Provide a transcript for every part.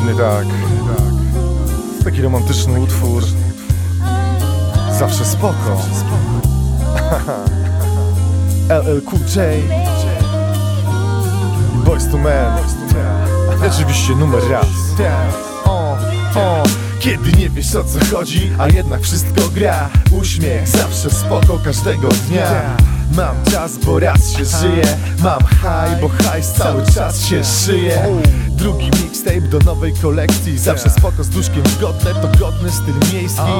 Dokładnie tak. Taki romantyczny utwór. Zawsze spoko. LL Cool J. Boys to Men. Oczywiście numer raz. Kiedy nie wiesz o co chodzi, a jednak wszystko gra Uśmiech zawsze spoko każdego dnia Mam czas, bo raz się żyje Mam high, bo hajs cały czas się szyje Drugi mixtape do nowej kolekcji. Zawsze spoko z duszkiem godne, to godny styl miejski.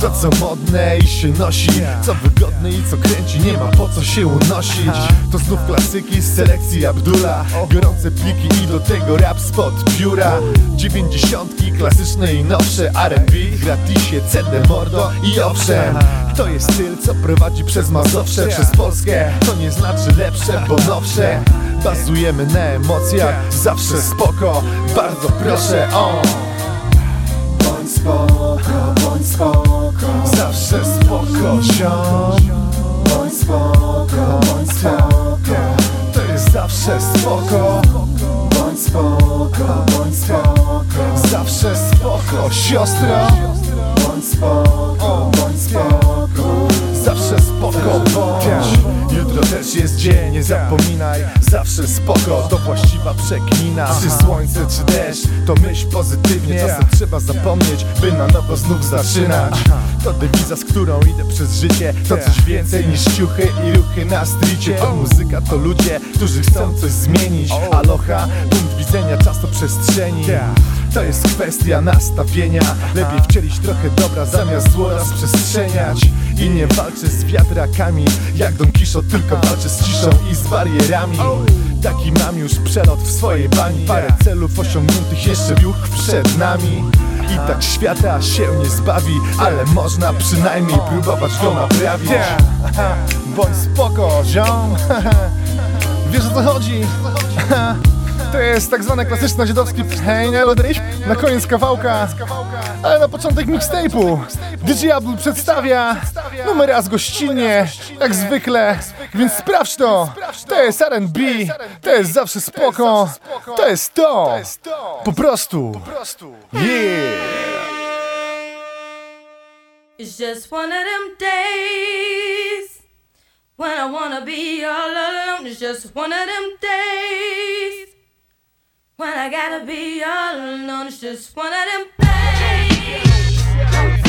To co modne i się nosi. Co wygodne i co kręci, nie ma po co się unosić. To znów klasyki z selekcji Abdula. Gorące pliki i do tego rap spod pióra. Dziewięćdziesiątki, klasyczne i nowsze. R&B, gratisie, CD, mordo i owszem. To jest styl, co prowadzi przez Mazowsze, przez Polskę. To nie znaczy lepsze, bo nowsze Bazujemy na emocjach, zawsze spoko. Bardzo proszę, o. Bądź spoko, bądź spoko. Zawsze spoko, ziom. Bądź spoko, bądź spoko. To jest zawsze spoko. Bądź spoko, bądź spoko. Zawsze spoko, siostro. Bądź spoko, bądź spoko. Zawsze spoko, bądź Jutro też jest dzień, nie zapominaj Zawsze spoko, to właściwa przekmina Czy słońce, czy deszcz, to myśl pozytywnie Czasem trzeba zapomnieć, by na nowo znów zaczynać. To dewiza, z którą idę przez życie To coś więcej niż ciuchy i ruchy na stricie To muzyka, to ludzie, którzy chcą coś zmienić. Aloha, punkt widzenia, czas to przestrzeni. To jest kwestia nastawienia. Lepiej wcielić trochę dobra zamiast zło rozprzestrzeniać I nie walczę z wiatrakami. Jak Don Quixote, tylko walczę z ciszą i z barierami. Taki mam już przelot w swojej bani. Parę celów osiągniętych jeszcze juch przed nami. I tak świata się nie zbawi Ale można przynajmniej próbować go naprawić. Bądź spoko, ziom. Wiesz o co chodzi? To jest tak zwane klasyczne dziadowskie Hej, nie? Na koniec kawałka Ale na początek mixtape'u DJ Abdul przedstawia Numer raz gościnnie Jak zwykle Więc sprawdź to To jest R&B To jest zawsze spoko To jest to Po prostu Yeah It's just one of them days when I wanna be all alone. It's just one of them days when I gotta be all alone. It's just one of them days. yeah.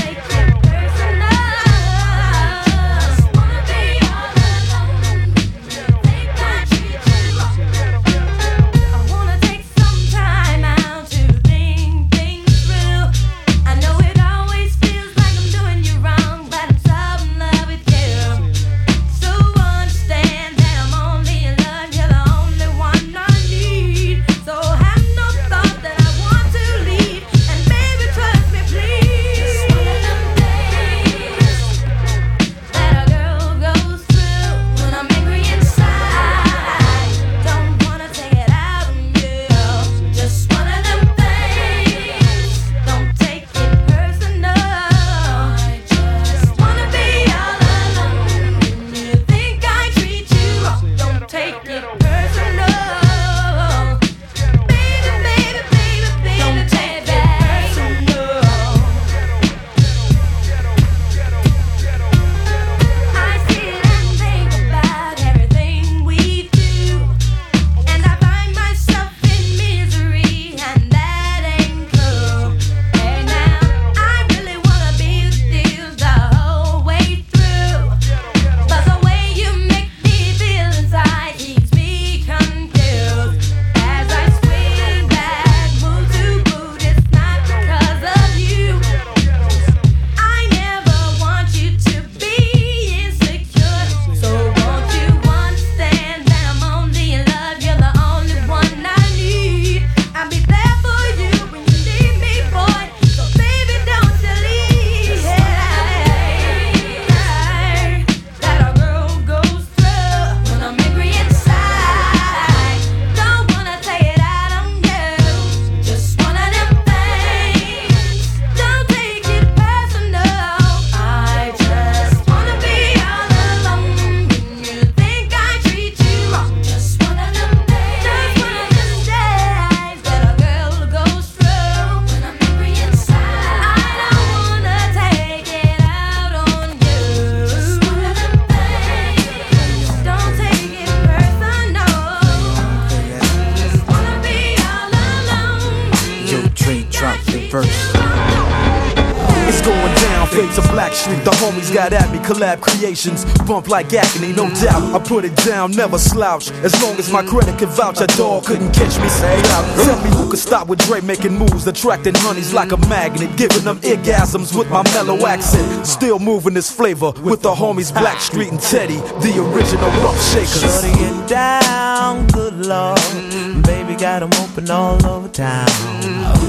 Bump like agony, no doubt. I put it down, never slouch. As long as my credit can vouch, a dog couldn't catch me. Say out. Tell me who could stop with Dre making moves, attracting honeys like a magnet, giving them orgasms with my mellow accent. Still moving this flavor with the homies Blackstreet and Teddy, the original rough shakers. Shorty and down, good lord. Mm-hmm. Baby got 'em open all over town.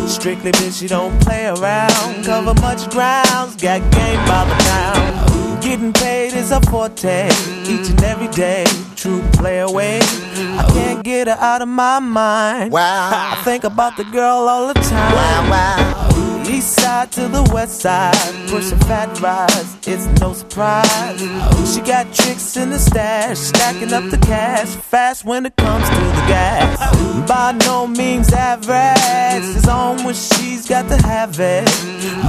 Strictly bitch, she don't play around. Cover much grounds, got game by the pound. Getting paid is a forte, each and every day. True play away. I can't get her out of my mind. Wow. I think about the girl all the time. Wow, wow. East side to the west side, pushing fat rides, it's no surprise. She got tricks in the stash, stacking up the cash, fast when it comes to the gas. By no means average, it's on when she's got to have it.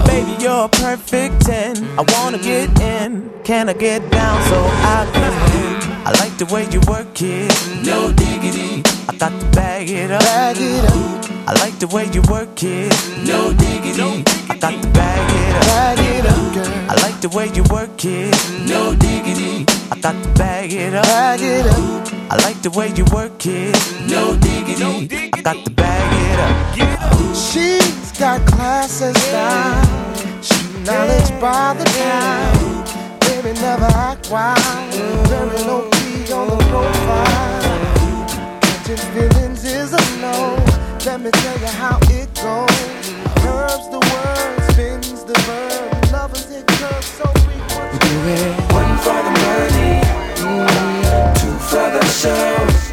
Baby, you're a perfect 10. I wanna get in, can I get down so I can? I like the way you work it, no diggity. I got to bag it up. Bag it up, I like the way you work it. No diggity. I got to bag it up. bag it up, girl. I like the way you work it. No diggity. I got to bag it up. Bag it up, I like the way you work it. No diggity. I got to bag it up. she's got classes style. She knowledge by the time. Baby, never act wild. Very low key on the profile. Catching feelings is a no. Let me tell you how it goes. Curves the word, spins the verb. Lovers it curves so frequent. One for the money, mm, two for the show,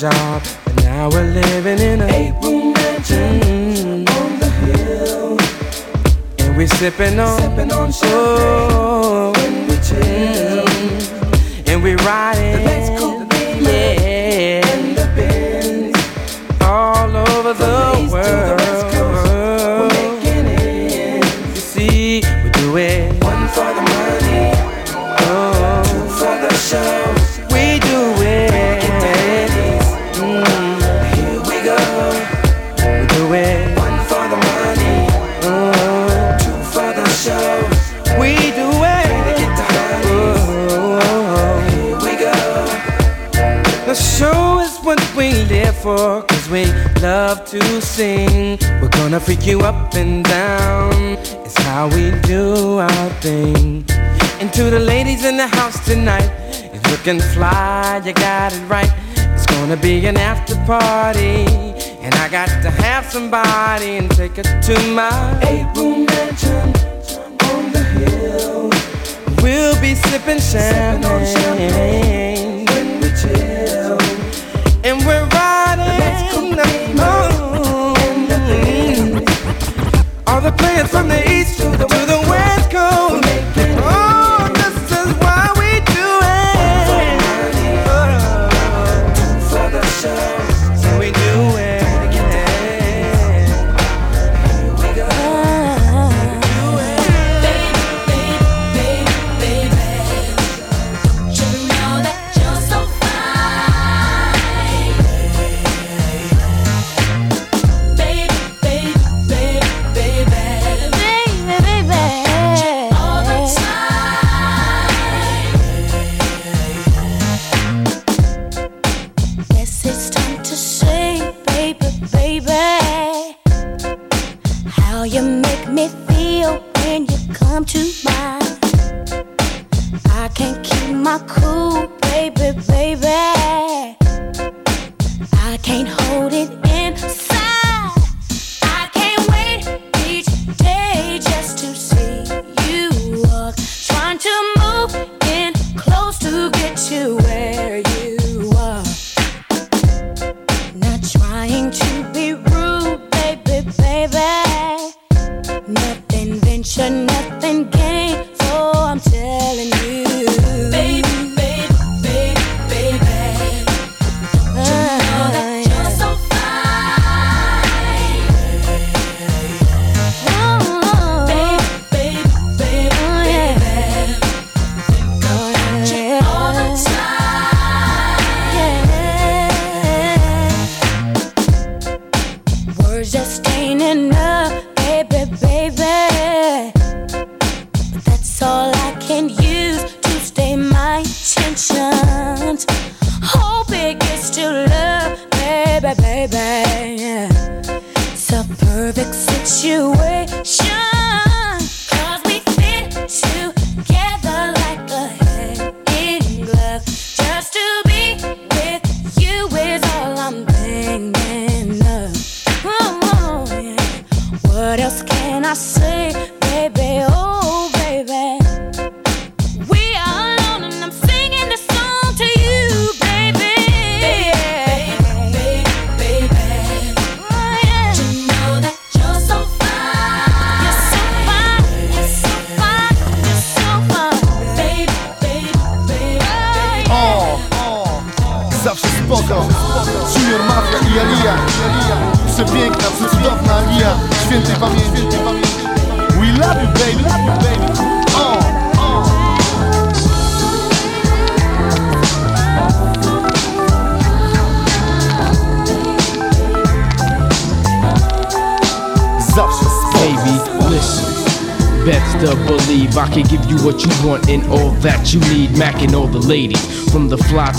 job. And now we're living in a eight room mansion We're sipping on, sipping on oh, champagne when we chill. And we're riding, yeah, and the all over the world. For, cause we love to sing. We're gonna freak you up and down. It's how we do our thing. And to the ladies in the house tonight, it's looking fly, you got it right. It's gonna be an after party. And I got to have somebody and take it to my eight room mansion on the hill. We'll be sipping champagne when we chill. And we're The players from the east to the, to the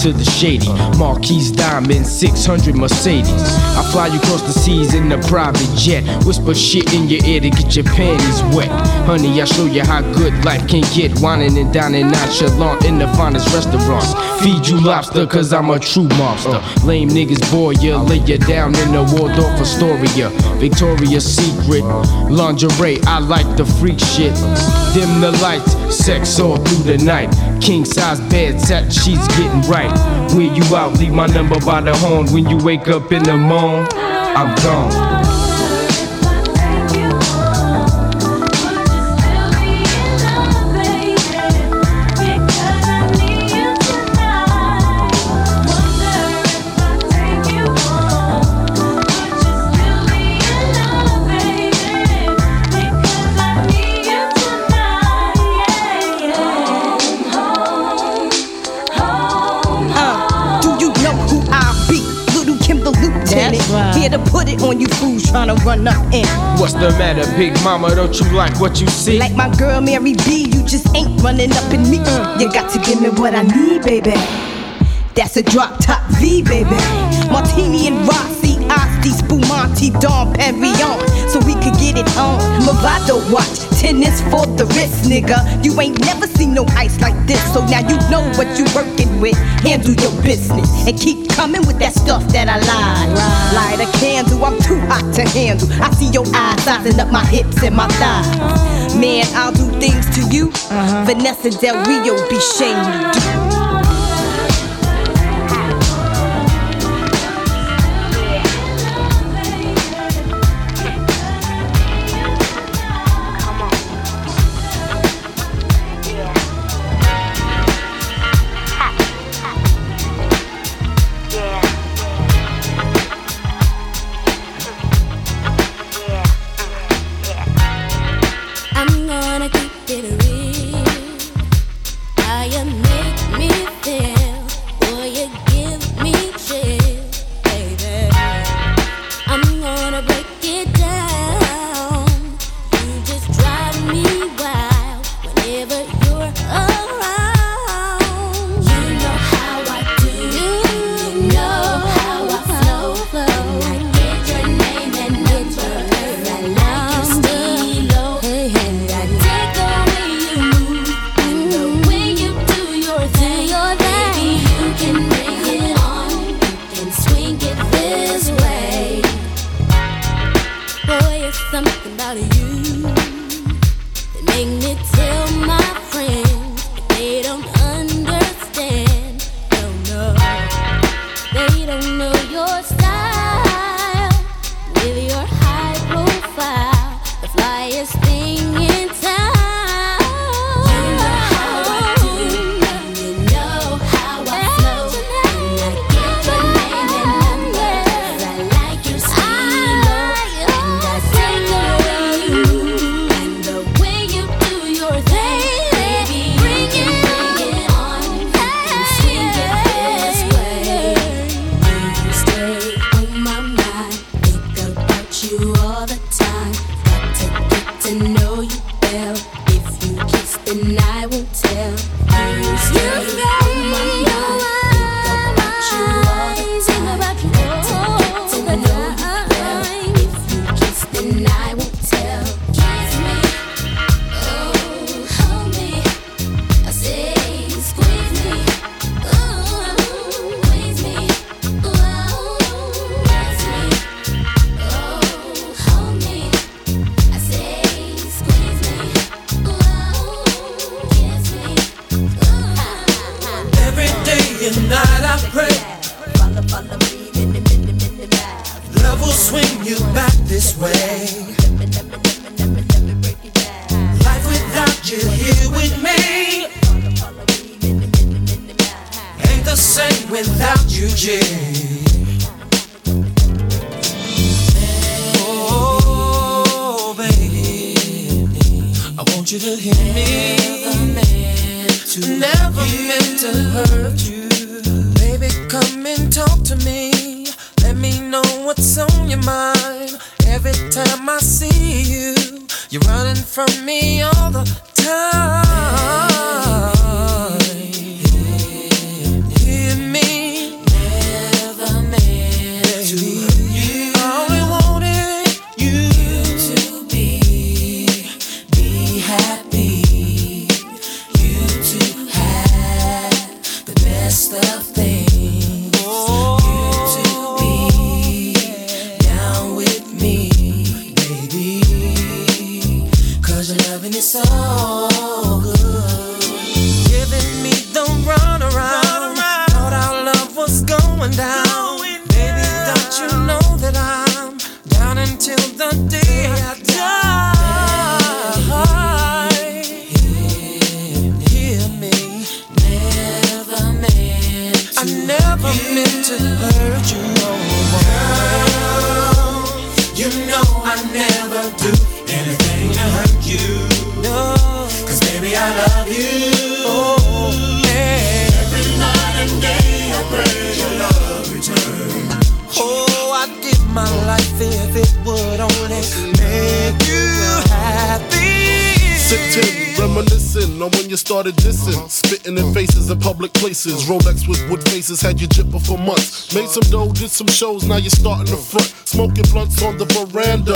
to the shady. Marquise Diamond, 600 Mercedes. I fly you across the seas in a private jet. Whisper shit in your ear to get your panties wet. Honey, I show you how good life can get. Whining and dining nonchalant in the finest restaurants. Feed you lobster, cause I'm a true mobster. Lame niggas bore ya, lay you down in the Waldorf Astoria. Victoria's Secret, lingerie, I like the freak shit. Dim the lights, sex all through the night. King size bed, set sheets getting right. Where you out, leave my number by the horn. When you wake up in the morning, I'm gone. On you fools trying to run up in. What's the matter, big mama? Don't you like what you see? Like my girl Mary B, you just ain't running up in me. You got to give me what I need, baby. That's a drop top V, baby. Martini and Rossi, Asti, Spumante, Dom Perignon. So we could get it on. Movado watch, tennis for the wrist, nigga. You ain't never seen no ice like this. So now you know what you working with. Handle your business and keep coming with that stuff that I lied. Light a candle, I'm too hot to handle. I see your eyes sizing up my hips and my thighs. Man, I'll do things to you. Uh-huh. Vanessa Del Rio be shamed to do. Oh, you to hear me. Never meant to hurt you. Baby, come and talk to me. Let me know what's on your mind. Every time I see you, you're running from me all the time. With had you jipping for months. Made some dough, did some shows, now you're starting the front. Smoking blunts on the veranda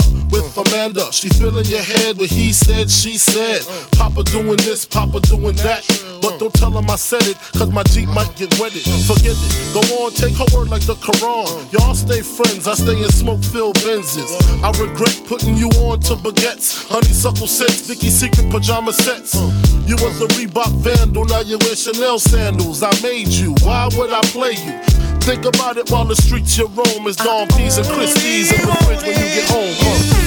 with Amanda. She filling your head with he said, she said. Papa doing this, Papa doing that. But don't tell him I said it, cause my Jeep might get wetted. Forget it, go on, take her word like the Quran. Y'all stay friends, I stay in smoke filled Benzes. I regret putting you on to baguettes, honeysuckle sets, Vicky Secret pajama sets. You was a Reebok vandal, now you wear Chanel sandals. I made you, why would I play you? Think about it while the streets you roam is Don P's and Christie's in the fridge when you get home. huh?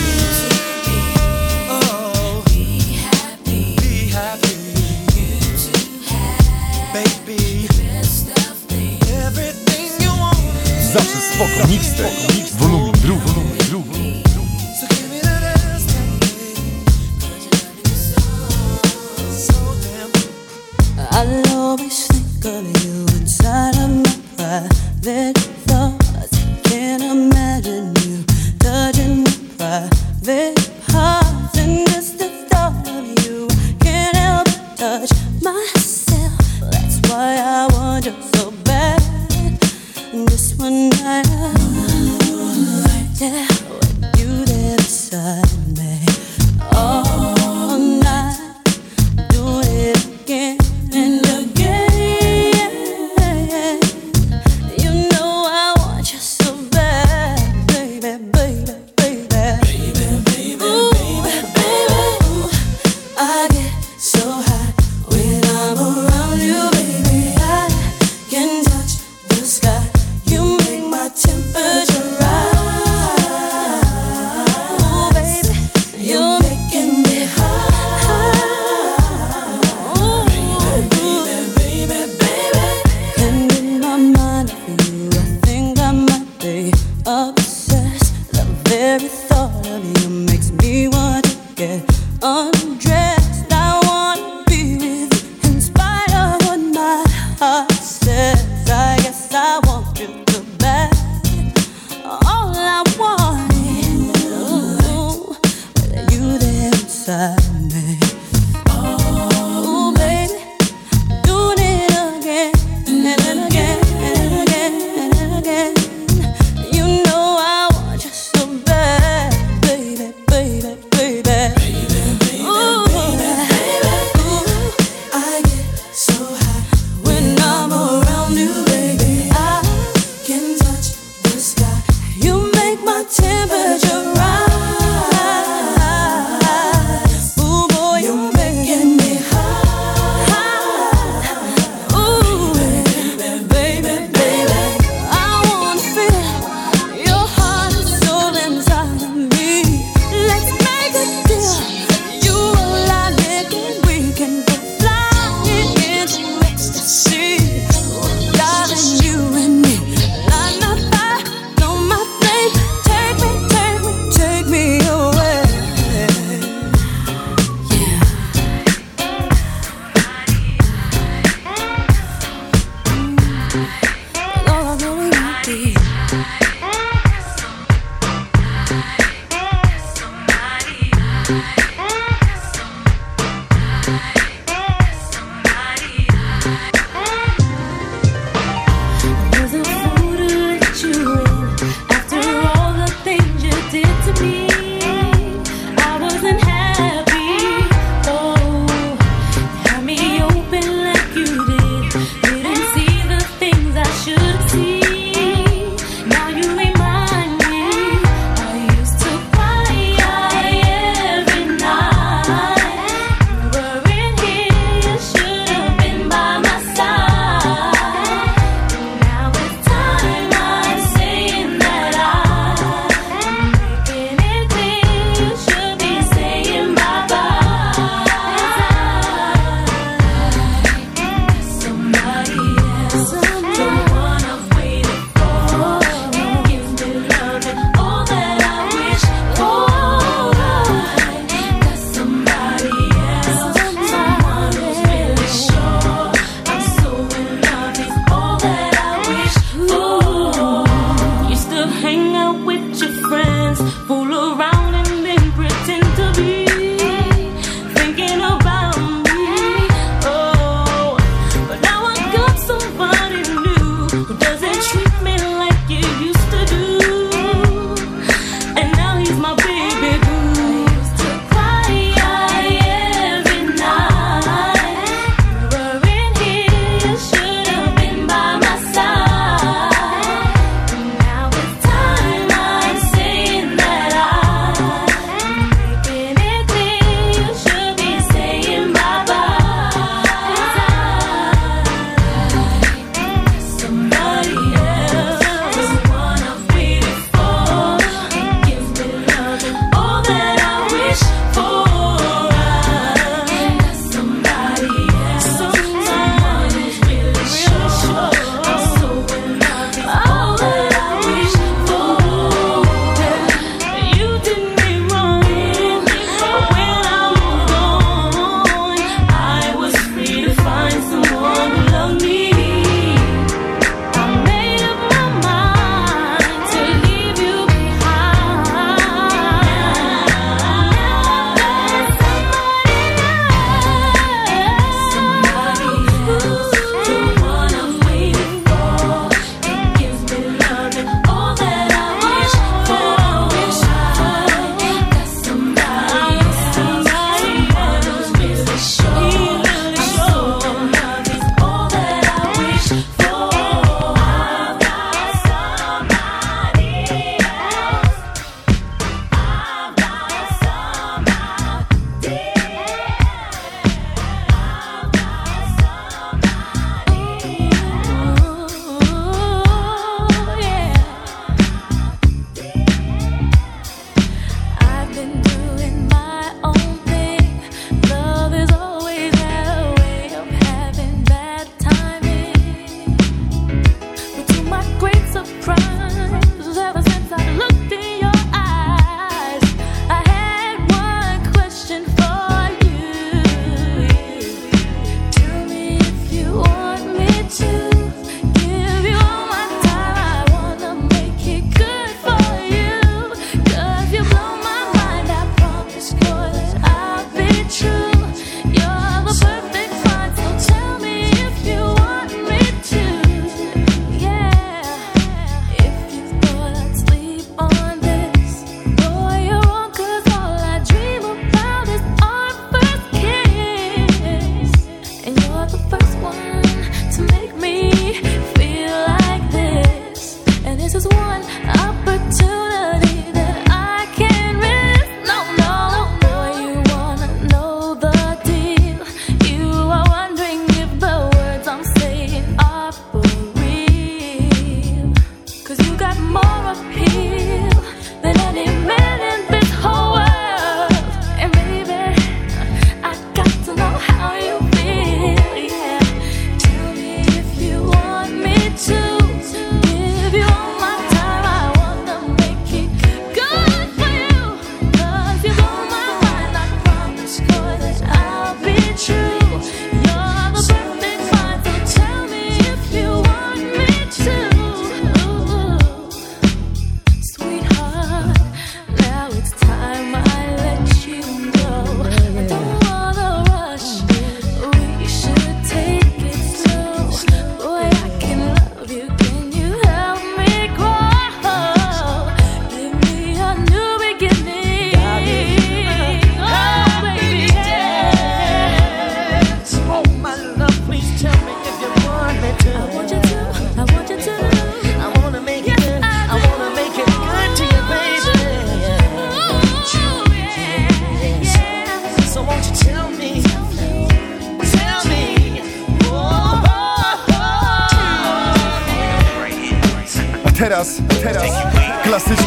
Zawsze spoko, mixtape, wolumin drugi, drugi. So give me that ass, So damn I'll always think of you inside of my private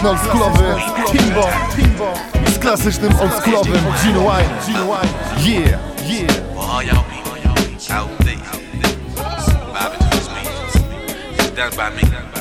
klasyczny oldschoolowy Timbo z klasycznym oldschoolowym Gino Wine Yeah, yeah Out there, out there, vibing to this beat. That's by me.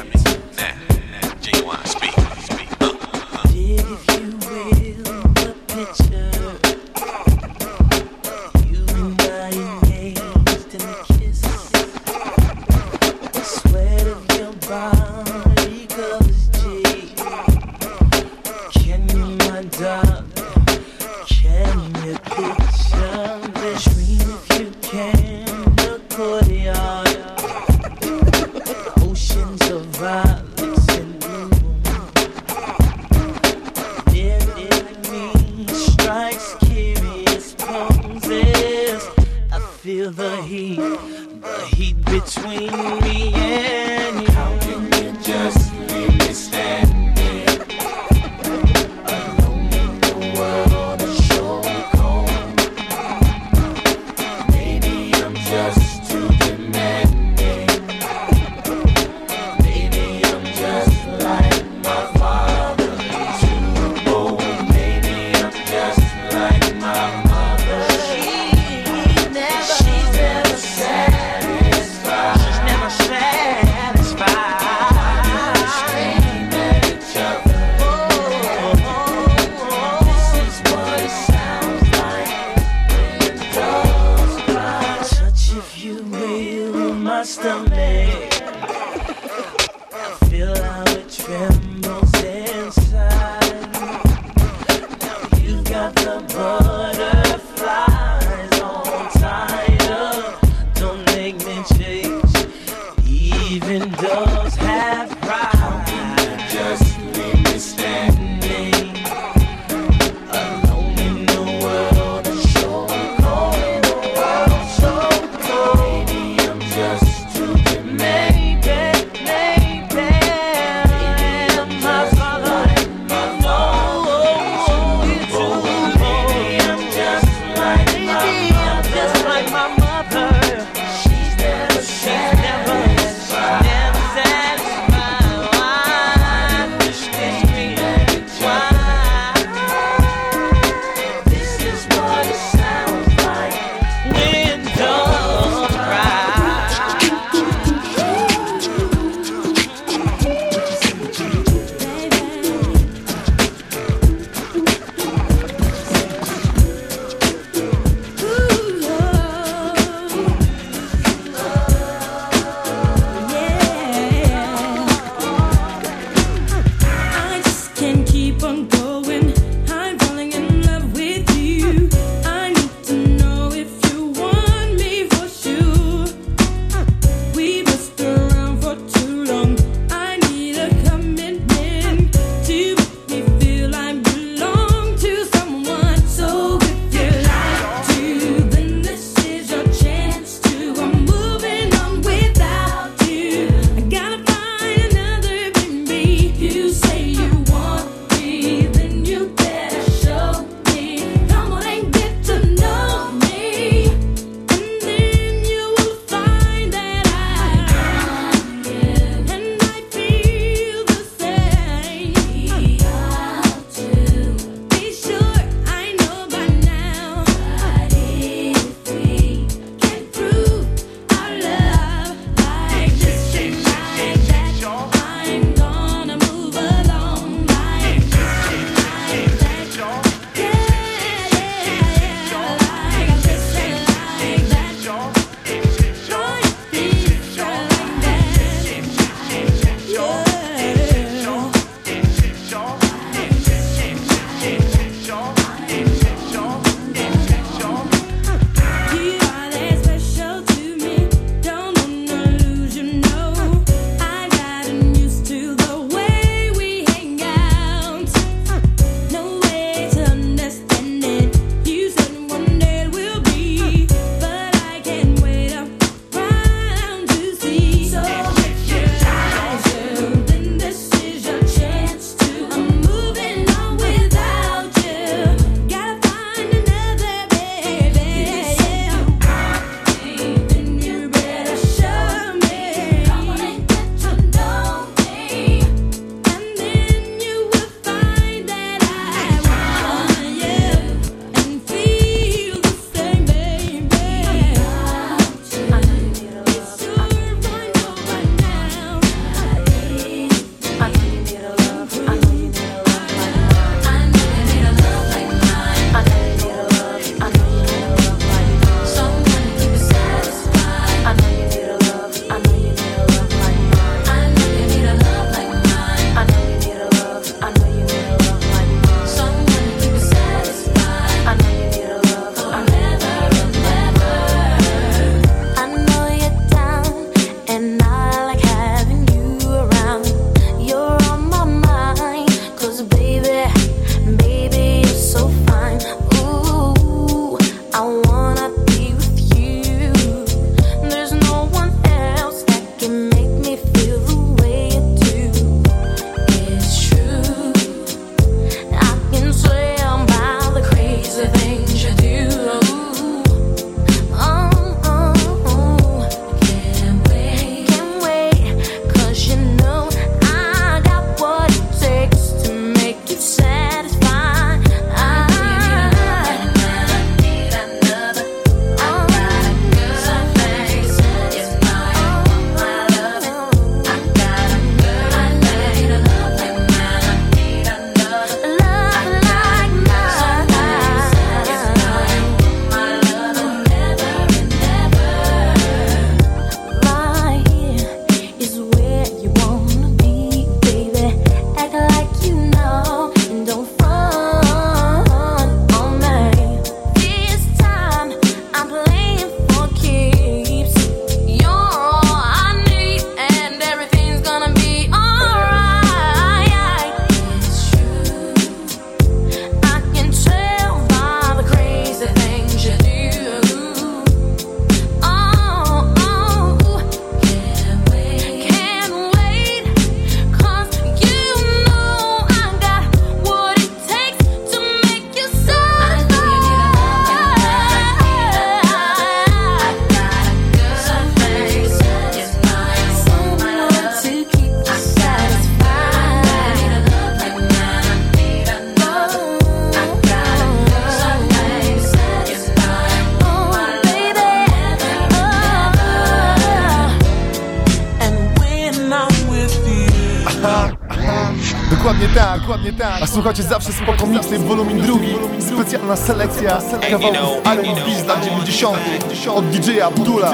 od DJ Abdula.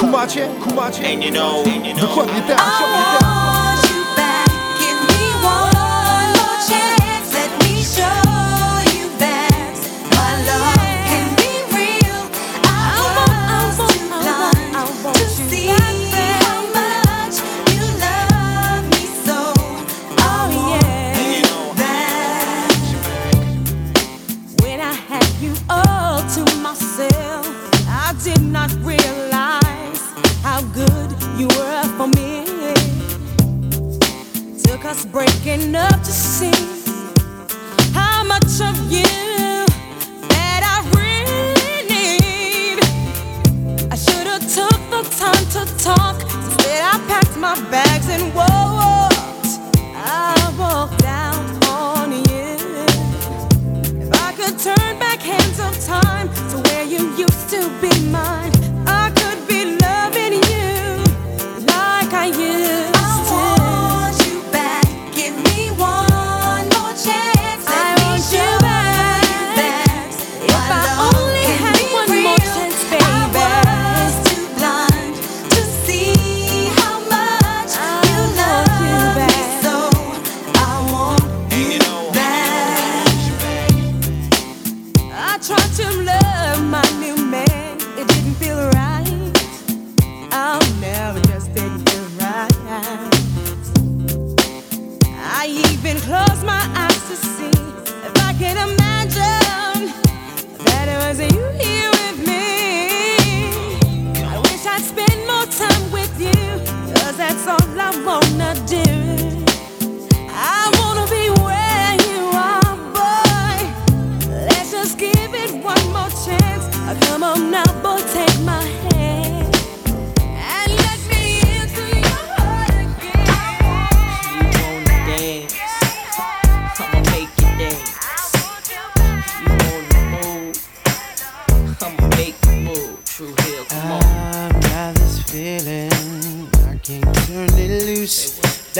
Kumacie? Kumacie? Dokładnie tak.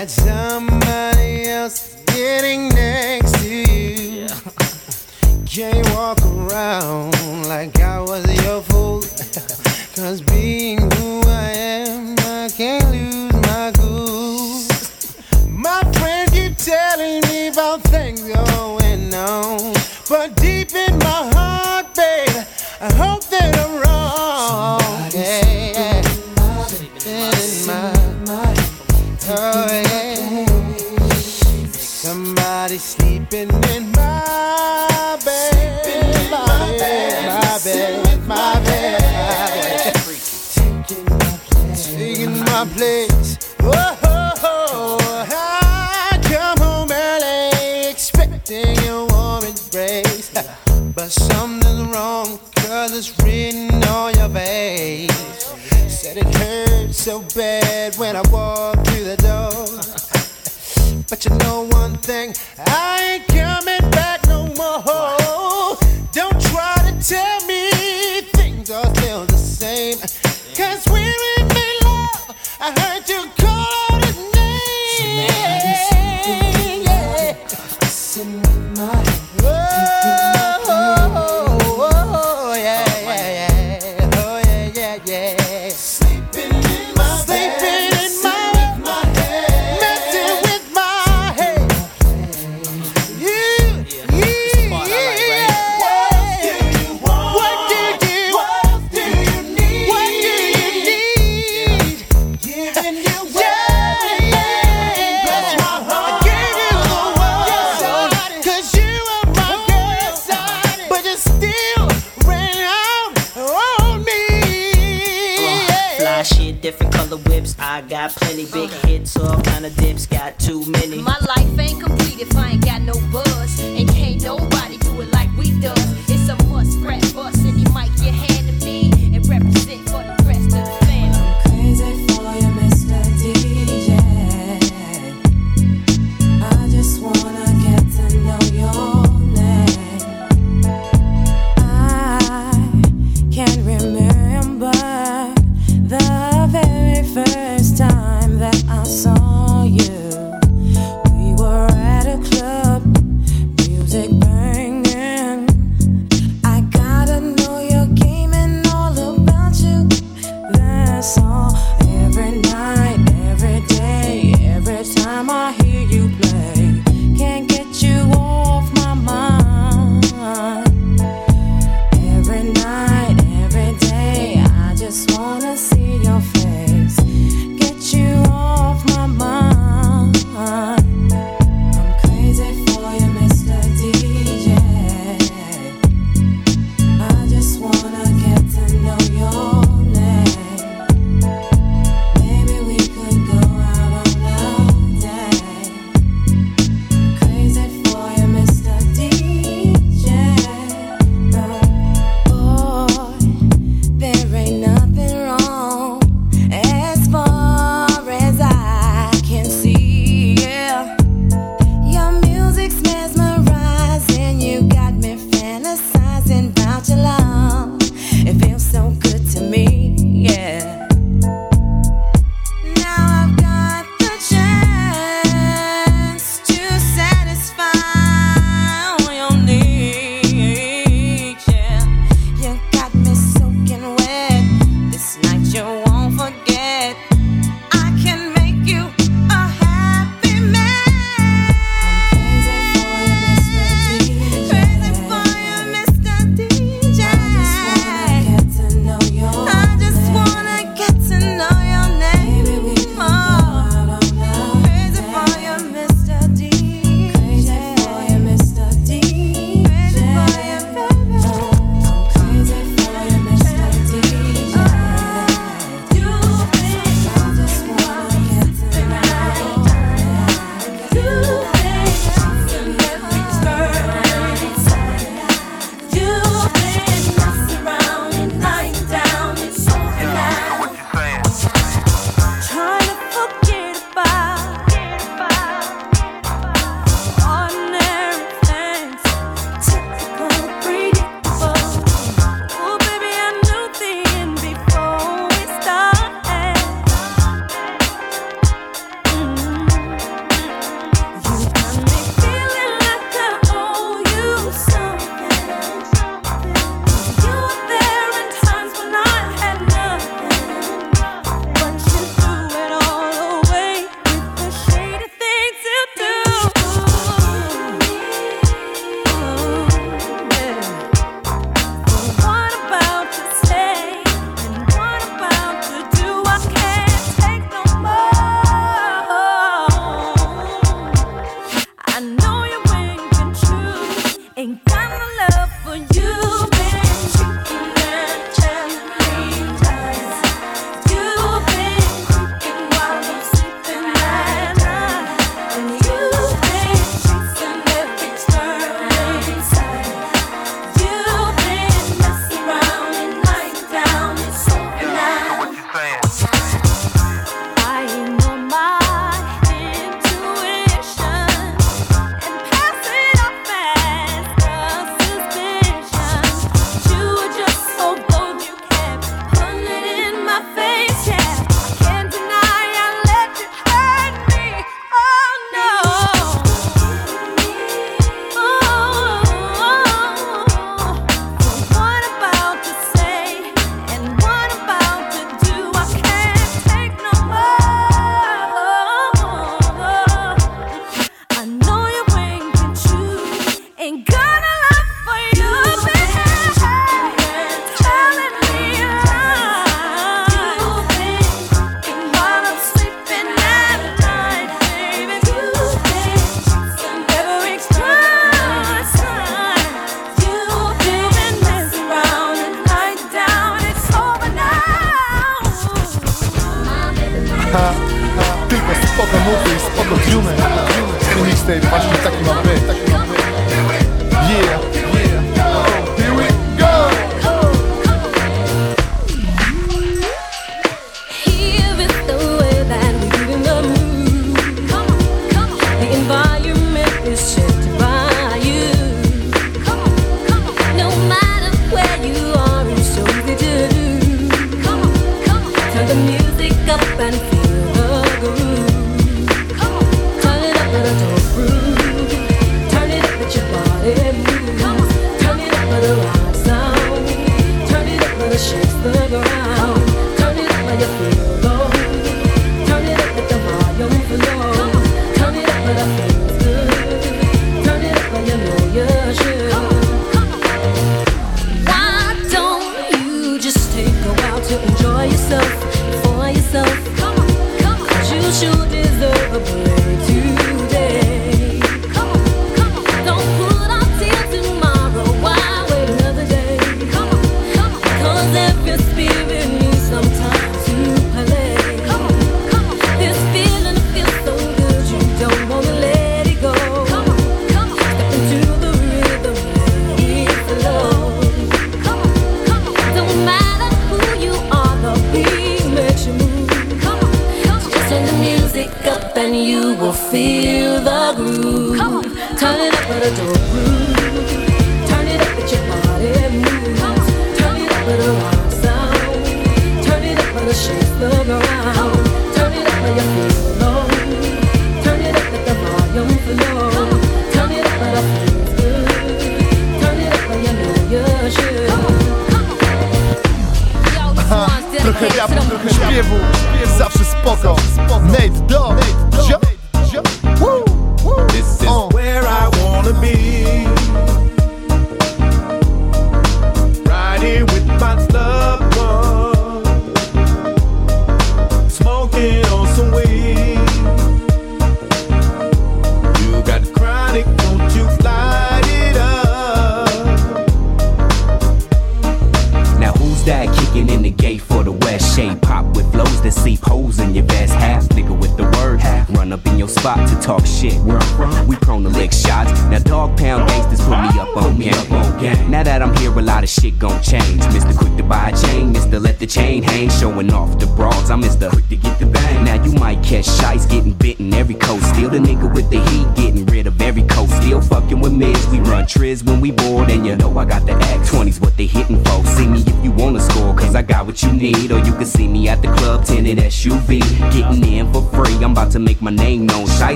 that some. different color whips. I got plenty big hits, all kind of dips, got too many. My life ain't complete if I ain't got no buzz, and can't nobody do it like we does.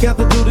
Come together, do the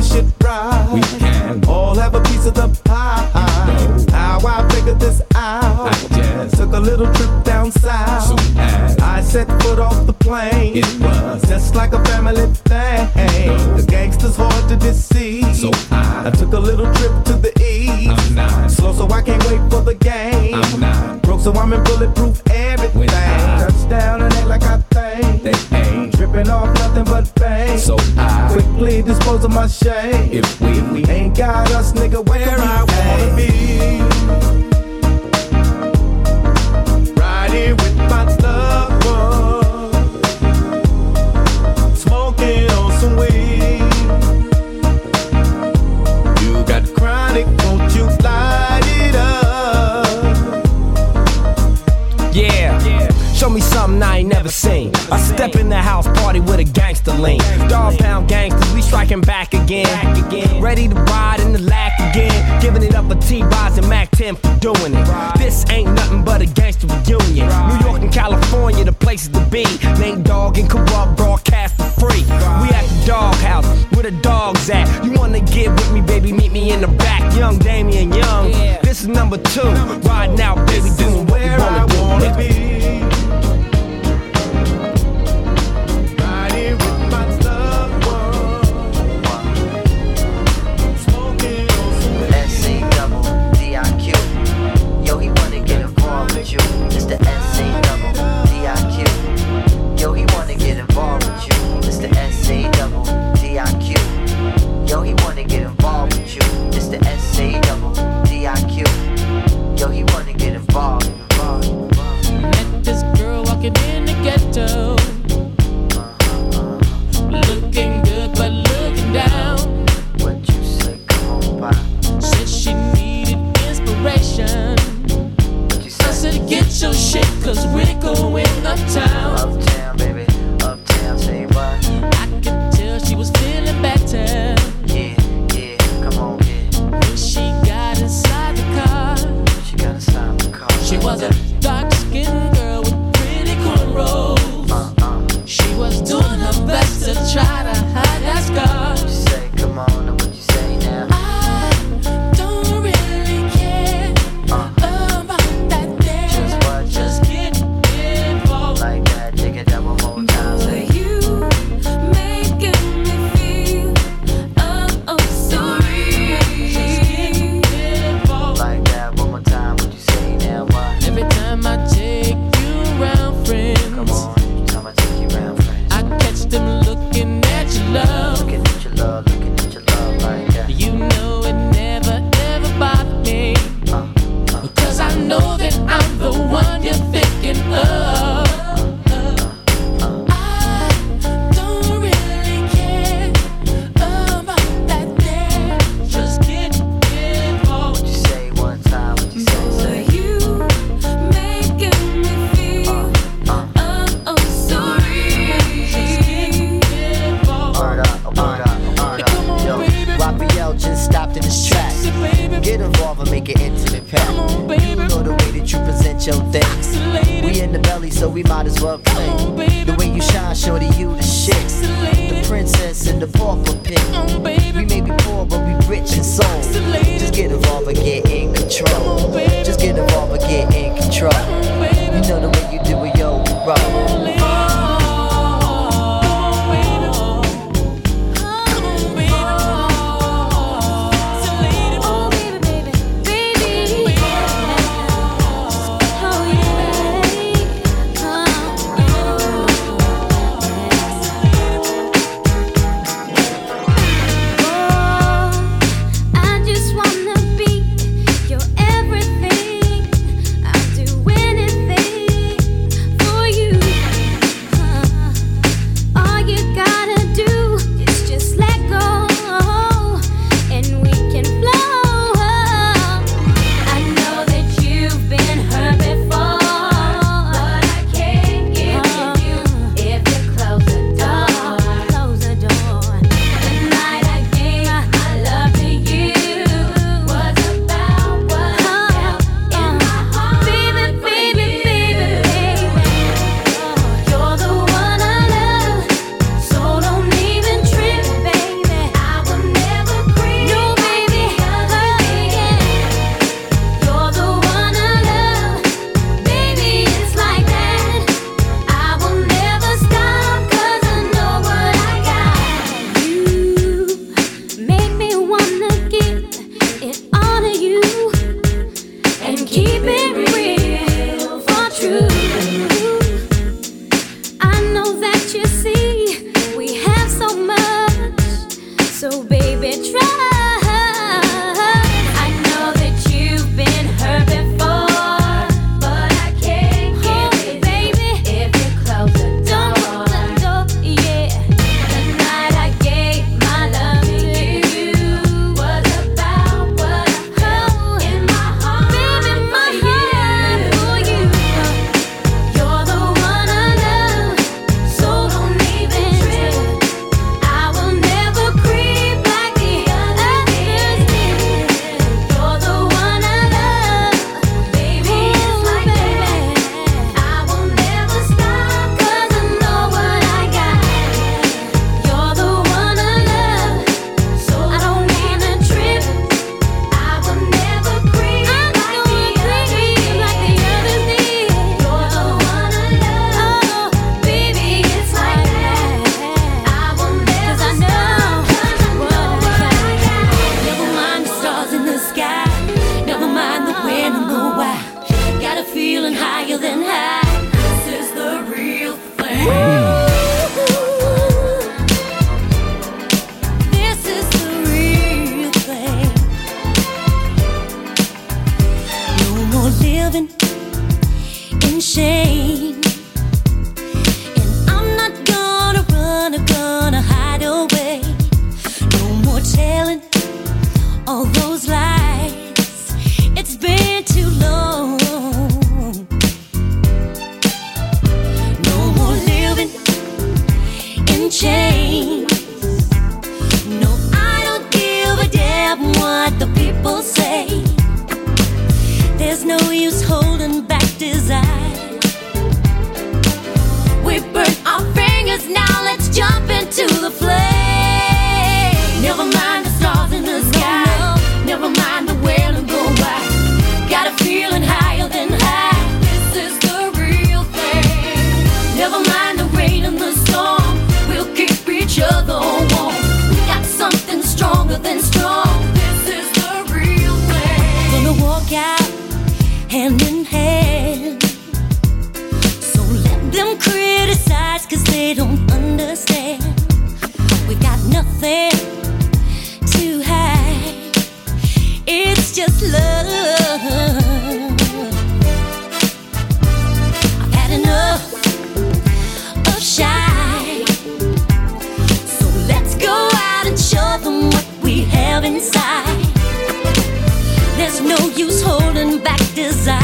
There's no use holding back desire.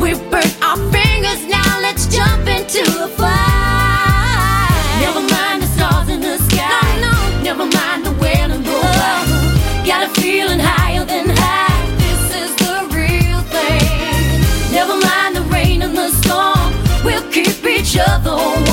We burnt our fingers, now let's jump into the fire. Never mind the stars in the sky. Never mind the the. Got a feeling higher than high. This is the real thing. Never mind the rain and the storm. We'll keep each other.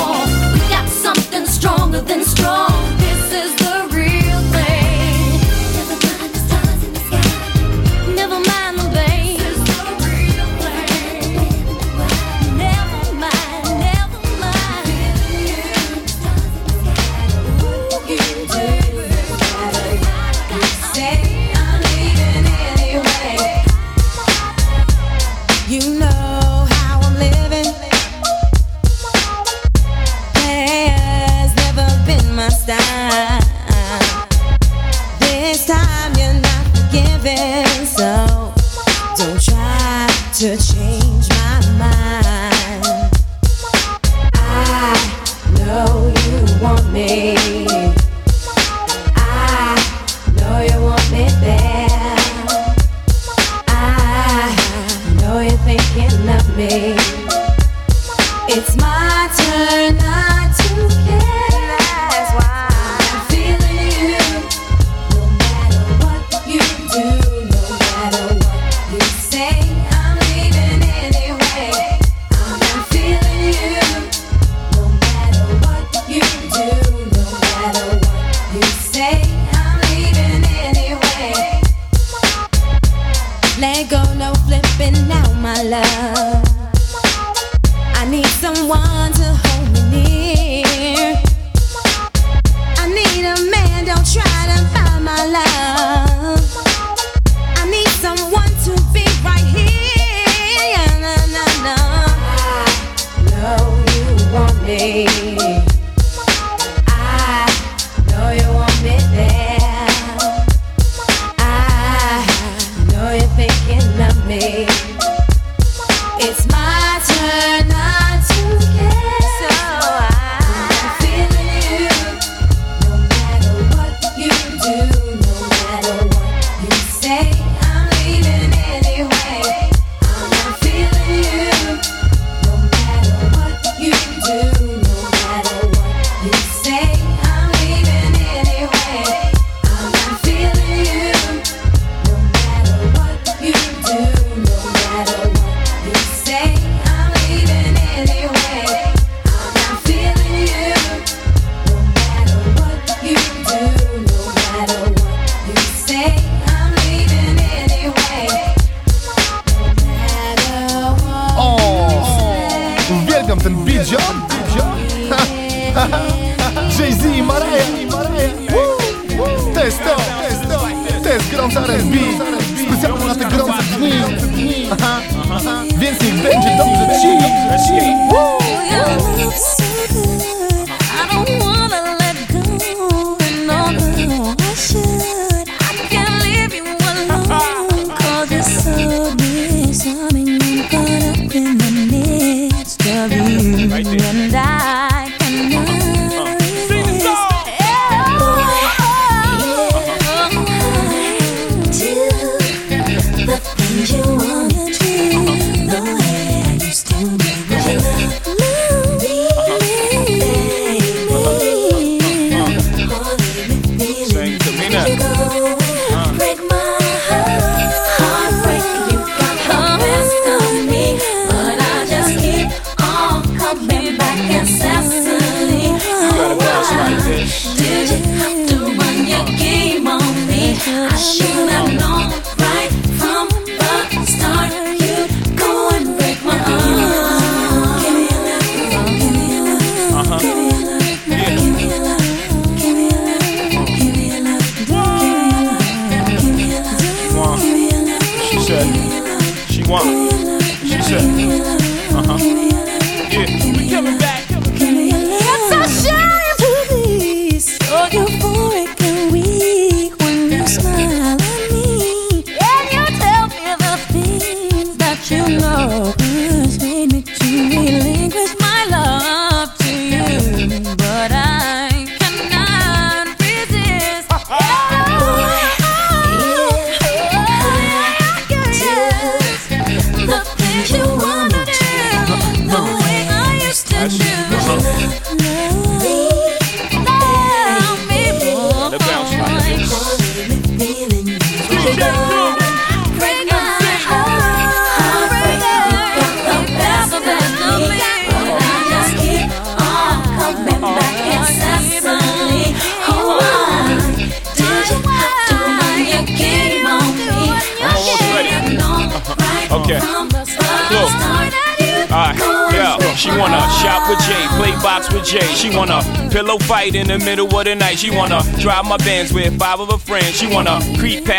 late in the middle of the night. She wanna drive my Benz with five of her friends. She wanna creep past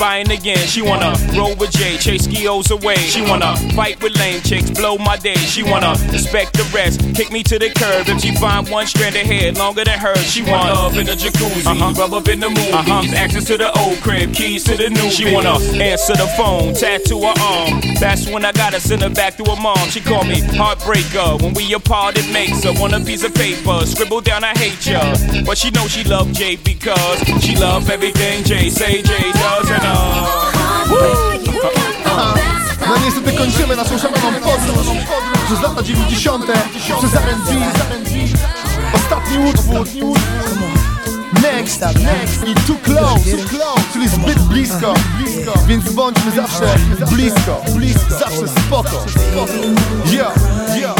buying again. She wanna roll with Jay, chase skios away. She wanna fight with lame chicks, blow my day. She wanna respect the rest, kick me to the curb. If she find one strand of hair longer than hers, she wanna love in the jacuzzi, uh-huh. rub up in the movies, uh-huh. access to the old crib, keys to the new. She wanna answer the phone, tattoo her arm. That's when I gotta send her back to her mom. She called me heartbreaker when we apart. It makes her want a piece of paper, scribble down I hate ya. But she know she love Jay because she love everything Jay say Jay does, and I kończymy naszą szaloną podróż Przez lata 90. Przez R&B Ostatni utwór Next, next i too close, czyli zbyt blisko, więc bądźmy zawsze blisko, zawsze spoko. Yo, yo.